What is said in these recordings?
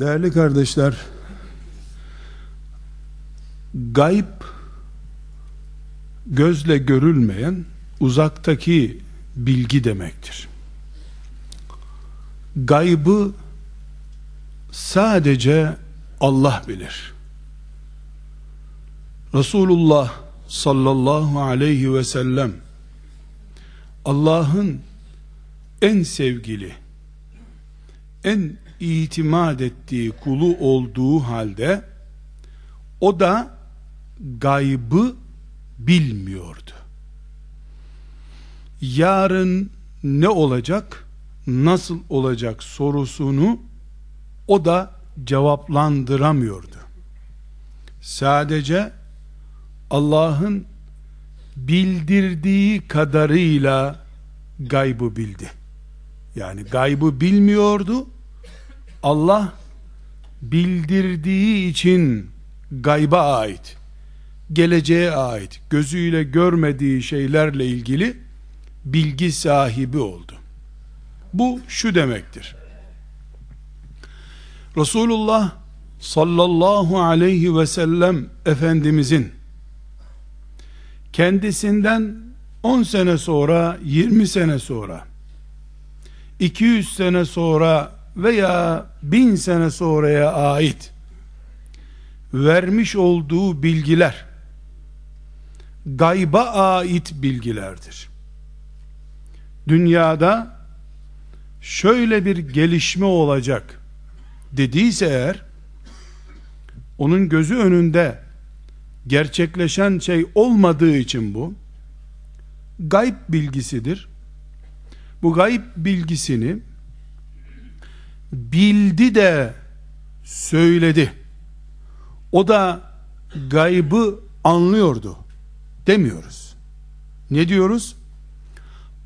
Değerli kardeşler, gayb gözle görülmeyen uzaktaki bilgi demektir. Gaybı sadece Allah bilir. Resulullah sallallahu aleyhi ve sellem Allah'ın en sevgili, en itimat ettiği kulu olduğu halde o da gaybı bilmiyordu. Yarın ne olacak, nasıl olacak sorusunu o da cevaplandıramıyordu. Sadece Allah'ın bildirdiği kadarıyla gaybı bildi. Yani gaybı bilmiyordu. Allah bildirdiği için gayba ait, geleceğe ait, gözüyle görmediği şeylerle ilgili bilgi sahibi oldu. Bu şu demektir. Resulullah sallallahu aleyhi ve sellem Efendimizin kendisinden 10 sene sonra, 20 sene sonra, 200 sene sonra veya 1000 sene sonraya ait vermiş olduğu bilgiler gayba ait bilgilerdir. Dünyada şöyle bir gelişme olacak dediyse eğer onun gözü önünde gerçekleşen şey olmadığı için bu gayb bilgisidir. Bu gayb bilgisini bildi de söyledi. O da gaybı anlıyordu demiyoruz. Ne diyoruz?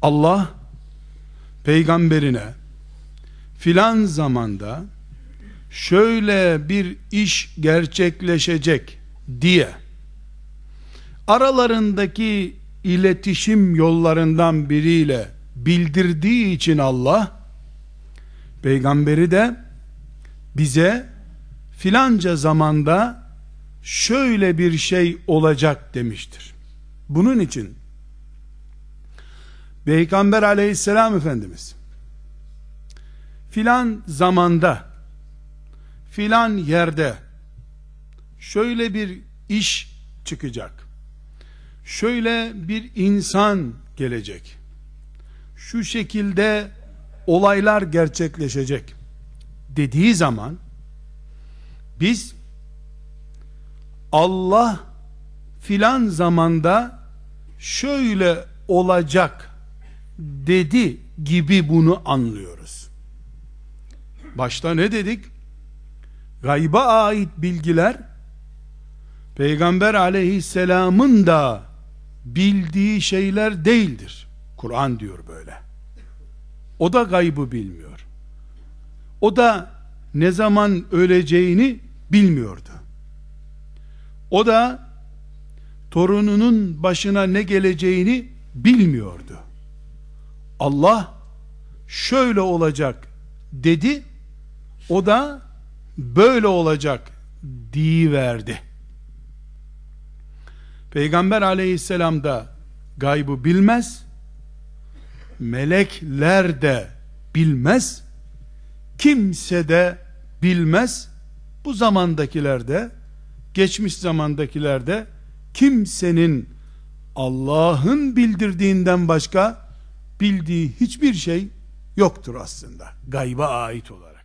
Allah peygamberine filan zamanda şöyle bir iş gerçekleşecek diye aralarındaki iletişim yollarından biriyle bildirdiği için Allah peygamberi de bize filanca zamanda şöyle bir şey olacak demiştir. Bunun için Peygamber aleyhisselam efendimiz filan zamanda filan yerde şöyle bir iş çıkacak. Şöyle bir insan gelecek. Şu şekilde olaylar gerçekleşecek dediği zaman biz Allah filan zamanda şöyle olacak dedi gibi bunu anlıyoruz. Başta ne dedik? Gayba ait bilgiler Peygamber aleyhisselamın da bildiği şeyler değildir. Kur'an diyor böyle. O da gaybı bilmiyor. O da ne zaman öleceğini bilmiyordu. O da torununun başına ne geleceğini bilmiyordu. Allah şöyle olacak dedi. O da böyle olacak diye verdi. Peygamber aleyhisselam da gaybı bilmez. Melekler de bilmez. Kimse de bilmez. Bu zamandakilerde, geçmiş zamandakilerde kimsenin Allah'ın bildirdiğinden başka bildiği hiçbir şey yoktur aslında. Gayba ait olarak.